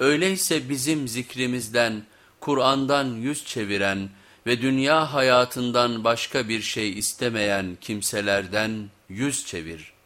Öyleyse bizim zikrimizden, Kur'an'dan yüz çeviren ve dünya hayatından başka bir şey istemeyen kimselerden yüz çevir.''